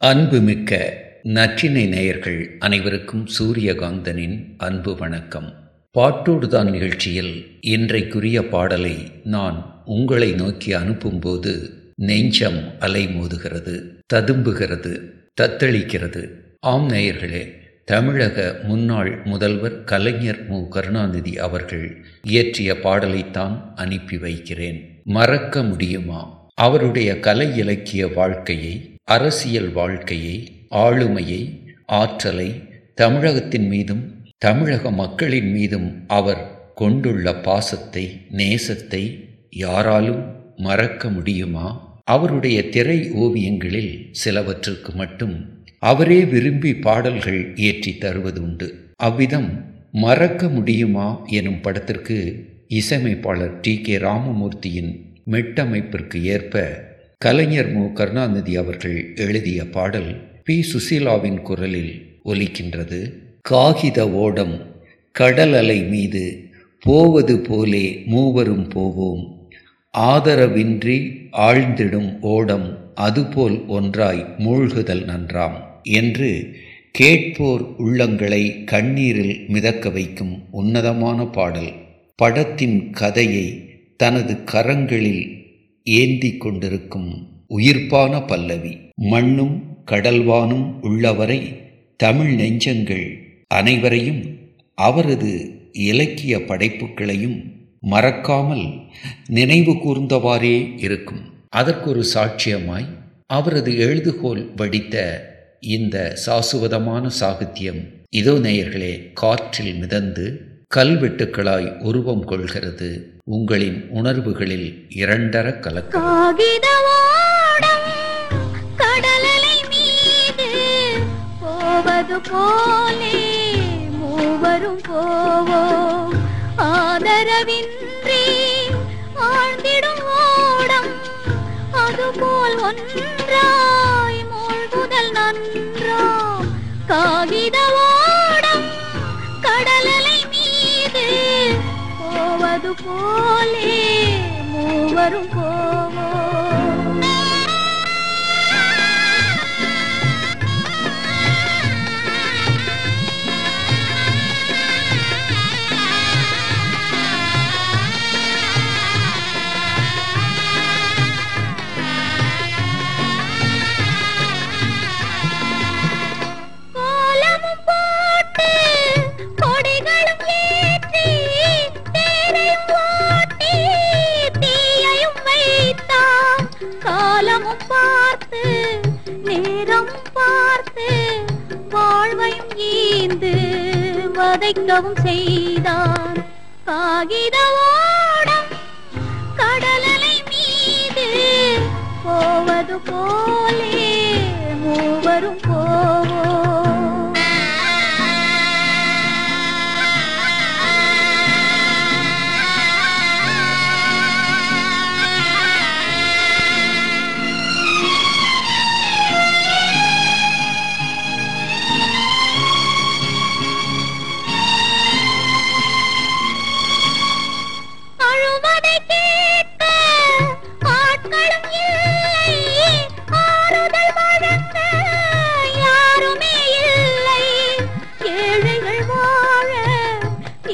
அன்புமிக்க நற்றினை நேயர்கள் அனைவருக்கும் சூரியகாந்தனின் அன்பு வணக்கம். பாட்டோடுதான் நிகழ்ச்சியில் இன்றைக்குரிய பாடலை நான் உங்களை நோக்கி அனுப்பும்போது நெஞ்சம் அலைமோதுகிறது ததும்புகிறது தத்தளிக்கிறது. ஆம் நேயர்களே தமிழக முன்னாள் முதல்வர் கலைஞர் மு. கருணாநிதி அவர்கள் இயற்றிய பாடலைத்தான் அனுப்பி வைக்கிறேன். மறக்க முடியுமா? அவருடைய கலை இலக்கிய வாழ்க்கையை அரசியல் வாழ்க்கையை ஆளுமையை ஆற்றலை தமிழகத்தின் மீதும் தமிழக மக்களின் மீதும் அவர் கொண்டுள்ள பாசத்தை நேசத்தை யாராலும் மறக்க முடியுமா? அவருடைய திரை ஓவியங்களில் சிலவற்றுக்கு மட்டும் அவரே விரும்பி பாடல்கள் இயற்றி தருவது உண்டு அவ்விதம் மறக்க முடியுமா எனும் படத்திற்கு இசையமைப்பாளர் டி கே ராமமூர்த்தியின் மெட்டமைப்பிற்கு ஏற்ப கலைஞர் மு. கருணாநிதி அவர்கள் எழுதிய பாடல் பி. சுசீலாவின் குரலில் ஒலிக்கின்றது. காகித ஓடம் கடல் அலை மீது போவது போலே மூவரும் போவோம். ஆதரவின்றி ஆழ்ந்திடும் ஓடம் அதுபோல் ஒன்றாய் மூழ்குதல் நன்றாம் என்று கேட்போர் உள்ளங்களை கண்ணீரில் மிதக்க வைக்கும் உன்னதமான பாடல். படத்தின் கதையை தனது கரங்களில் ஏந்தி கொண்டிருக்கும் உயிர்ப்பான பல்லவி. மண்ணும் கடல்வானும் உள்ளவரை தமிழ் நெஞ்சங்கள் அனைவரையும் அவரது இலக்கிய படைப்புகளையும் மறக்காமல் நினைவு கூர்ந்தவாறே இருக்கும். அதற்கொரு சாட்சியமாய் அவரது எழுதுகோல் வடித்த இந்த சாசுவதமான சாகித்யம் இதோ நேயர்களே காற்றில் மிதந்து கல்வெட்டுக்களாய் உருவம் கொள்கிறது. உங்களின் உணர்வுகளில் இரண்டர கலக்கம் போலே மூவரும் போவோம். ஆதரவின்றி ஆழ்ந்திடும் ஓடம் அதுபோல் ஒன்றாய் மூழ்குதல் நன்றாம். காகிதம் போவது போலே மூவரும் போவோம் வதைக்கவும் செய்தான். காகித ஓடம் கடலலை மீது போவது போலே மூவரும்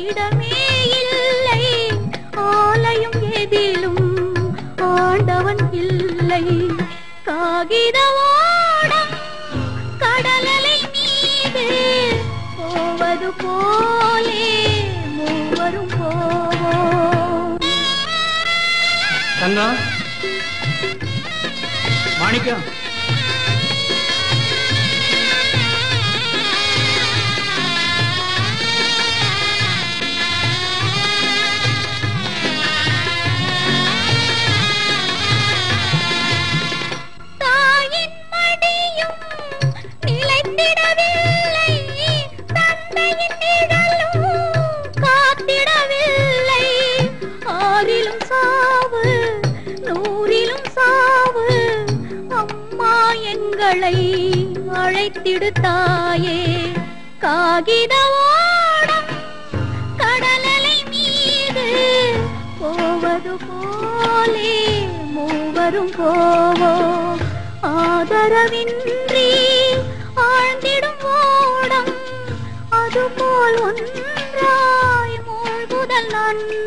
இடமே இல்லை. ஆலயம் எதிலும் ஆண்டவன் இல்லை. காகித ஓடம் கடலலை மீது போவது போலே மூவரும் போவோம். மாணிக்கம். விடு தாயே. காகித ஓடம் கடலலை மீது. போவது போலே மூவரும் போவோம் ஆதரவின்றி ஆழ்ந்திடும் ஓடம். அதுபோல் ஒன்றாய் மூழ்குதல் நன்றி.